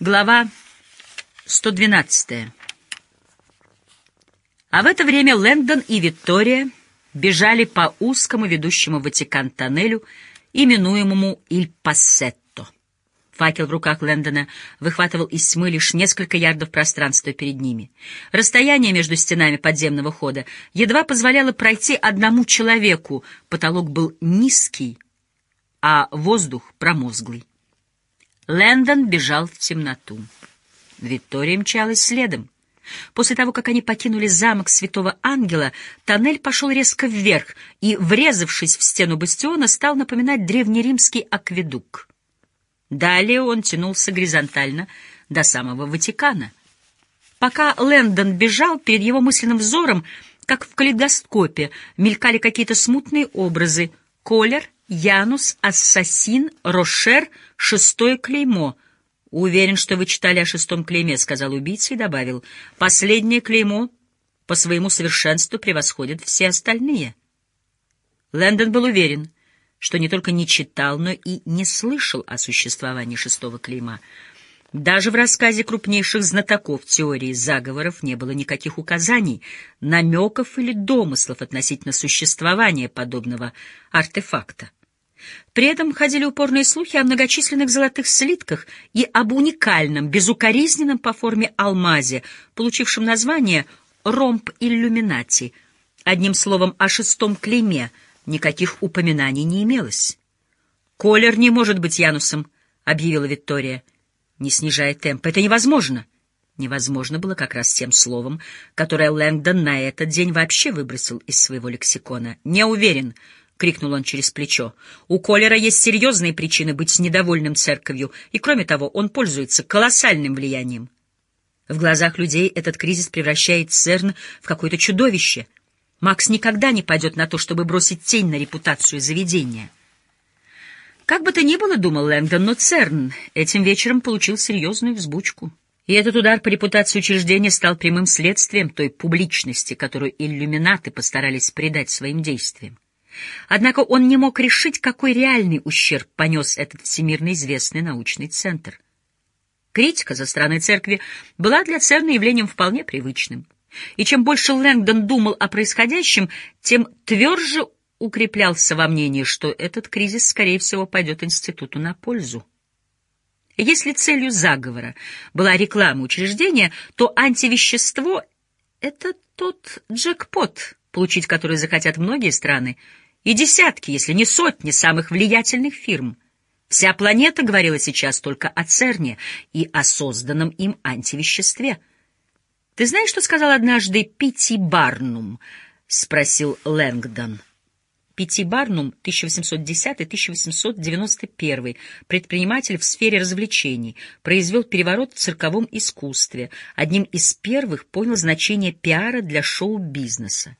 Глава 112. А в это время Лэндон и Виктория бежали по узкому ведущему Ватикан тоннелю, именуемому Иль-Пассетто. Факел в руках Лэндона выхватывал из тьмы лишь несколько ярдов пространства перед ними. Расстояние между стенами подземного хода едва позволяло пройти одному человеку, потолок был низкий, а воздух промозглый. Лэндон бежал в темноту. Виктория мчалась следом. После того, как они покинули замок Святого Ангела, тоннель пошел резко вверх и, врезавшись в стену бастиона, стал напоминать древнеримский акведук. Далее он тянулся горизонтально до самого Ватикана. Пока Лэндон бежал, перед его мысленным взором, как в калейдоскопе, мелькали какие-то смутные образы. Колер, Янус, Ассасин, Рошер, шестое клеймо. «Уверен, что вы читали о шестом клейме», — сказал убийца и добавил. «Последнее клеймо по своему совершенству превосходит все остальные». Лэндон был уверен, что не только не читал, но и не слышал о существовании шестого клейма. Даже в рассказе крупнейших знатоков теории заговоров не было никаких указаний, намеков или домыслов относительно существования подобного артефакта. При этом ходили упорные слухи о многочисленных золотых слитках и об уникальном, безукоризненном по форме алмазе, получившем название «ромб иллюминати». Одним словом, о шестом клейме никаких упоминаний не имелось. «Колер не может быть Янусом», — объявила Виктория не снижая темп. Это невозможно. Невозможно было как раз тем словом, которое Лэнгдон на этот день вообще выбросил из своего лексикона. «Не уверен», — крикнул он через плечо. «У Колера есть серьезные причины быть недовольным церковью, и, кроме того, он пользуется колоссальным влиянием. В глазах людей этот кризис превращает ЦЕРН в какое-то чудовище. Макс никогда не пойдет на то, чтобы бросить тень на репутацию заведения». Как бы то ни было, думал Лэнгдон, но ЦЕРН этим вечером получил серьезную взбучку. И этот удар по репутации учреждения стал прямым следствием той публичности, которую иллюминаты постарались придать своим действиям. Однако он не мог решить, какой реальный ущерб понес этот всемирно известный научный центр. Критика за стороны церкви была для ЦЕРНа явлением вполне привычным. И чем больше Лэнгдон думал о происходящем, тем тверже укреплялся во мнении, что этот кризис, скорее всего, пойдет институту на пользу. Если целью заговора была реклама учреждения, то антивещество — это тот джекпот, получить который захотят многие страны, и десятки, если не сотни самых влиятельных фирм. Вся планета говорила сейчас только о ЦЕРНе и о созданном им антивеществе. «Ты знаешь, что сказал однажды Питти Барнум?» — спросил Лэнгдон. Пяти Барнум, 1810-1891, предприниматель в сфере развлечений, произвел переворот в цирковом искусстве, одним из первых понял значение пиара для шоу-бизнеса.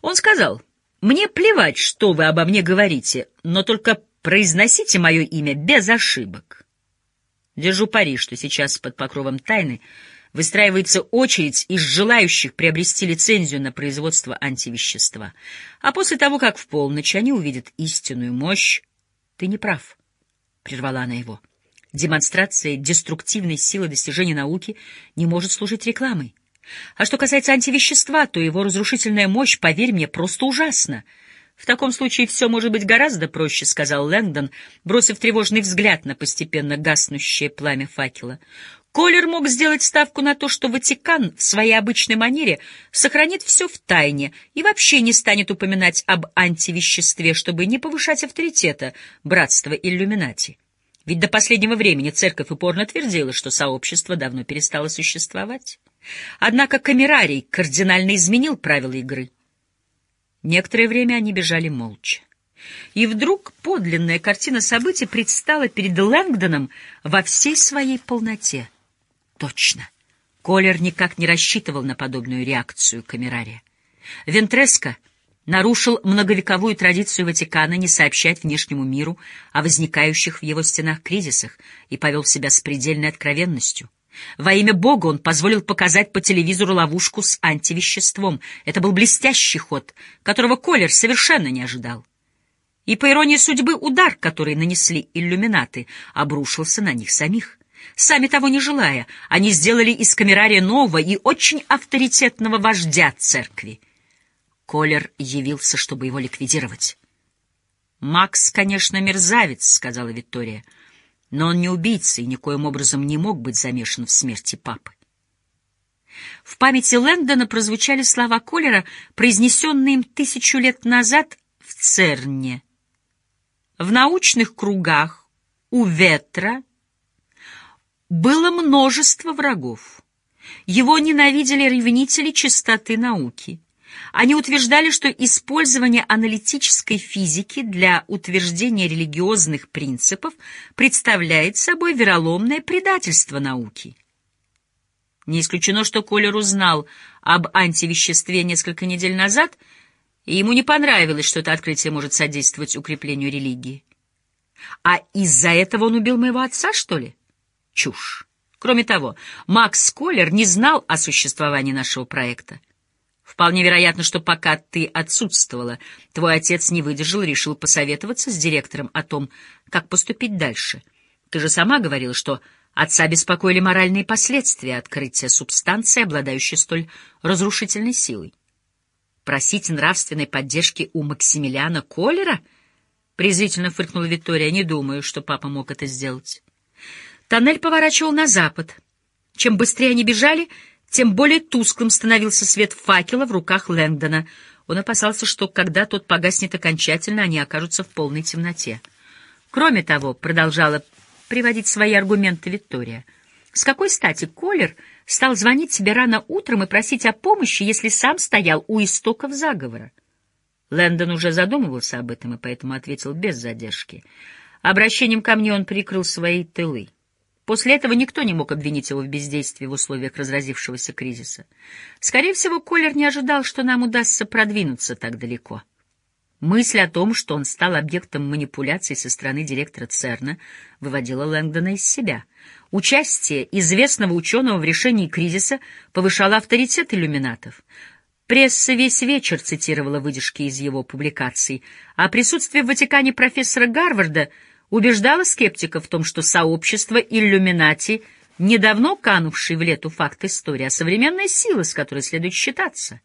Он сказал, «Мне плевать, что вы обо мне говорите, но только произносите мое имя без ошибок». Держу пари, что сейчас под покровом тайны выстраивается очередь из желающих приобрести лицензию на производство антивещества. А после того, как в полночь они увидят истинную мощь, ты не прав, — прервала она его. Демонстрация деструктивной силы достижения науки не может служить рекламой. А что касается антивещества, то его разрушительная мощь, поверь мне, просто ужасна. В таком случае все может быть гораздо проще, — сказал Лэнгдон, бросив тревожный взгляд на постепенно гаснущее пламя факела. Колер мог сделать ставку на то, что Ватикан в своей обычной манере сохранит все в тайне и вообще не станет упоминать об антивеществе, чтобы не повышать авторитета братства иллюминати. Ведь до последнего времени церковь упорно твердила, что сообщество давно перестало существовать. Однако камерарий кардинально изменил правила игры. Некоторое время они бежали молча. И вдруг подлинная картина событий предстала перед Лэнгдоном во всей своей полноте — Точно. Колер никак не рассчитывал на подобную реакцию камерария. Вентреско нарушил многовековую традицию Ватикана не сообщать внешнему миру о возникающих в его стенах кризисах и повел себя с предельной откровенностью. Во имя Бога он позволил показать по телевизору ловушку с антивеществом. Это был блестящий ход, которого Колер совершенно не ожидал. И, по иронии судьбы, удар, который нанесли иллюминаты, обрушился на них самих. Сами того не желая, они сделали из камерария нового и очень авторитетного вождя церкви. Колер явился, чтобы его ликвидировать. «Макс, конечно, мерзавец», — сказала Виктория, — «но он не убийца и никоим образом не мог быть замешан в смерти папы». В памяти Лэндона прозвучали слова Колера, произнесенные им тысячу лет назад в Церне. В научных кругах у Ветра было множество врагов. Его ненавидели ревнители чистоты науки. Они утверждали, что использование аналитической физики для утверждения религиозных принципов представляет собой вероломное предательство науки. Не исключено, что Колер узнал об антивеществе несколько недель назад, и ему не понравилось, что это открытие может содействовать укреплению религии. А из-за этого он убил моего отца, что ли? Чушь. Кроме того, Макс Колер не знал о существовании нашего проекта. Вполне вероятно, что пока ты отсутствовала, твой отец не выдержал и решил посоветоваться с директором о том, как поступить дальше. Ты же сама говорила, что Отца беспокоили моральные последствия открытия субстанции, обладающей столь разрушительной силой. Просить нравственной поддержки у Максимилиана Колера? Презрительно фыркнула Виктория. Не думаю, что папа мог это сделать. Тоннель поворачивал на запад. Чем быстрее они бежали, тем более тусклым становился свет факела в руках Лэнгдона. Он опасался, что когда тот погаснет окончательно, они окажутся в полной темноте. Кроме того, продолжала приводить свои аргументы Виктория. С какой стати Колер стал звонить себе рано утром и просить о помощи, если сам стоял у истоков заговора? Лэндон уже задумывался об этом и поэтому ответил без задержки. Обращением ко мне он прикрыл свои тылы. После этого никто не мог обвинить его в бездействии в условиях разразившегося кризиса. Скорее всего, Колер не ожидал, что нам удастся продвинуться так далеко. Мысль о том, что он стал объектом манипуляций со стороны директора ЦЕРНа, выводила Лэнгдона из себя. Участие известного ученого в решении кризиса повышало авторитет иллюминатов. Пресса весь вечер цитировала выдержки из его публикаций, а присутствие в Ватикане профессора Гарварда убеждало скептиков в том, что сообщество иллюминати недавно канувший в лету факт истории, а современная сила, с которой следует считаться.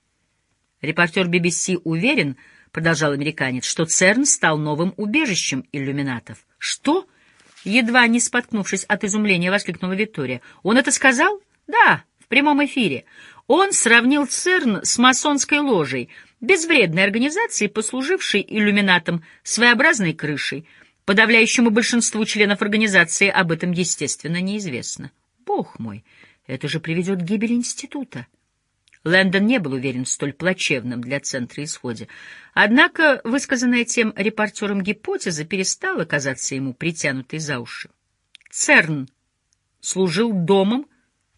Репортер BBC уверен, — продолжал американец, — что ЦЕРН стал новым убежищем иллюминатов. — Что? — едва не споткнувшись от изумления, воскликнула Виктория. — Он это сказал? — Да, в прямом эфире. Он сравнил ЦЕРН с масонской ложей, безвредной организацией, послужившей иллюминатам своеобразной крышей. Подавляющему большинству членов организации об этом, естественно, неизвестно. Бог мой, это же приведет к гибели института. Лэндон не был уверен в столь плачевном для центра исходе. Однако высказанная тем репортером гипотеза перестала казаться ему притянутой за уши. ЦЕРН служил домом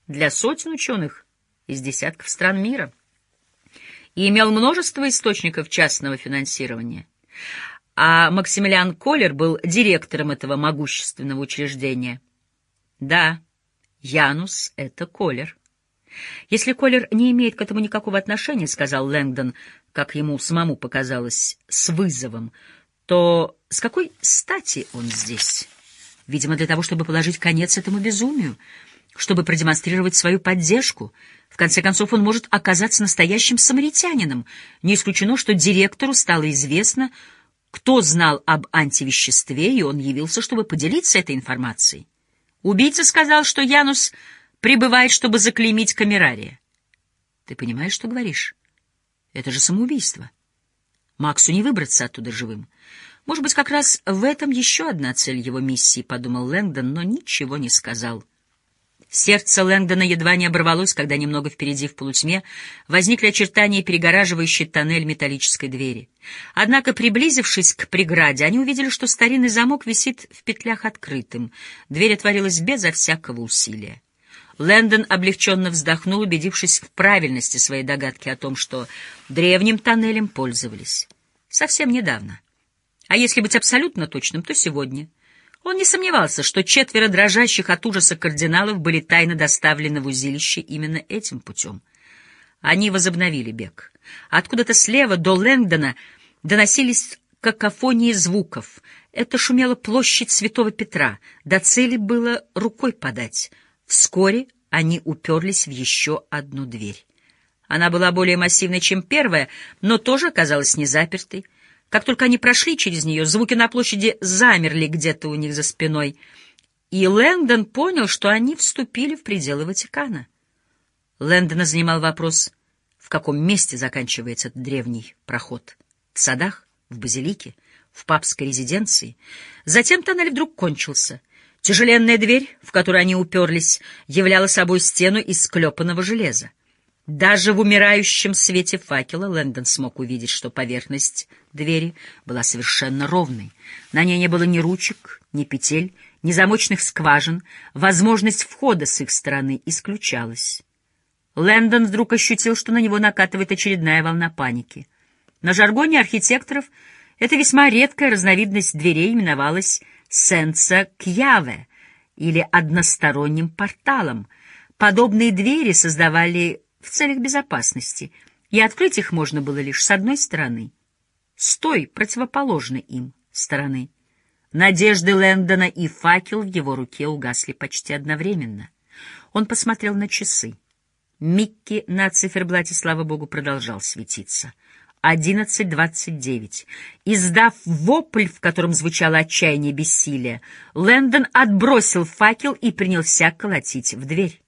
для сотен ученых из десятков стран мира и имел множество источников частного финансирования. А Максимилиан Коллер был директором этого могущественного учреждения. Да, Янус — это Коллер. «Если Колер не имеет к этому никакого отношения, — сказал Лэнгдон, как ему самому показалось, с вызовом, — то с какой стати он здесь? Видимо, для того, чтобы положить конец этому безумию, чтобы продемонстрировать свою поддержку. В конце концов, он может оказаться настоящим самаритянином. Не исключено, что директору стало известно, кто знал об антивеществе, и он явился, чтобы поделиться этой информацией. Убийца сказал, что Янус прибывает, чтобы заклеймить камерария. Ты понимаешь, что говоришь? Это же самоубийство. Максу не выбраться оттуда живым. Может быть, как раз в этом еще одна цель его миссии, — подумал Лэнгдон, но ничего не сказал. Сердце Лэнгдона едва не оборвалось, когда немного впереди в полутьме возникли очертания, перегораживающие тоннель металлической двери. Однако, приблизившись к преграде, они увидели, что старинный замок висит в петлях открытым. Дверь отворилась безо всякого усилия. Лэндон облегченно вздохнул, убедившись в правильности своей догадки о том, что древним тоннелем пользовались. Совсем недавно. А если быть абсолютно точным, то сегодня. Он не сомневался, что четверо дрожащих от ужаса кардиналов были тайно доставлены в узилище именно этим путем. Они возобновили бег. Откуда-то слева до Лэнгдона доносились какофонии звуков. Это шумела площадь Святого Петра. До цели было рукой подать. Вскоре они уперлись в еще одну дверь. Она была более массивной, чем первая, но тоже оказалась не запертой. Как только они прошли через нее, звуки на площади замерли где-то у них за спиной, и Лэндон понял, что они вступили в пределы Ватикана. Лэндона занимал вопрос, в каком месте заканчивается этот древний проход. В садах? В базилике? В папской резиденции? Затем тоннель вдруг кончился. Тяжеленная дверь, в которую они уперлись, являла собой стену из склепанного железа. Даже в умирающем свете факела Лэндон смог увидеть, что поверхность двери была совершенно ровной. На ней не было ни ручек, ни петель, ни замочных скважин, возможность входа с их стороны исключалась. Лэндон вдруг ощутил, что на него накатывает очередная волна паники. На жаргоне архитекторов эта весьма редкая разновидность дверей именовалась «сенса кьяве» или «односторонним порталом». Подобные двери создавали в целях безопасности, и открыть их можно было лишь с одной стороны, с той, противоположной им, стороны. Надежды Лэндона и факел в его руке угасли почти одновременно. Он посмотрел на часы. Микки на циферблате, слава богу, продолжал светиться. Одиннадцать двадцать девять. Издав вопль, в котором звучало отчаяние бессилия, Лэндон отбросил факел и принялся колотить в дверь.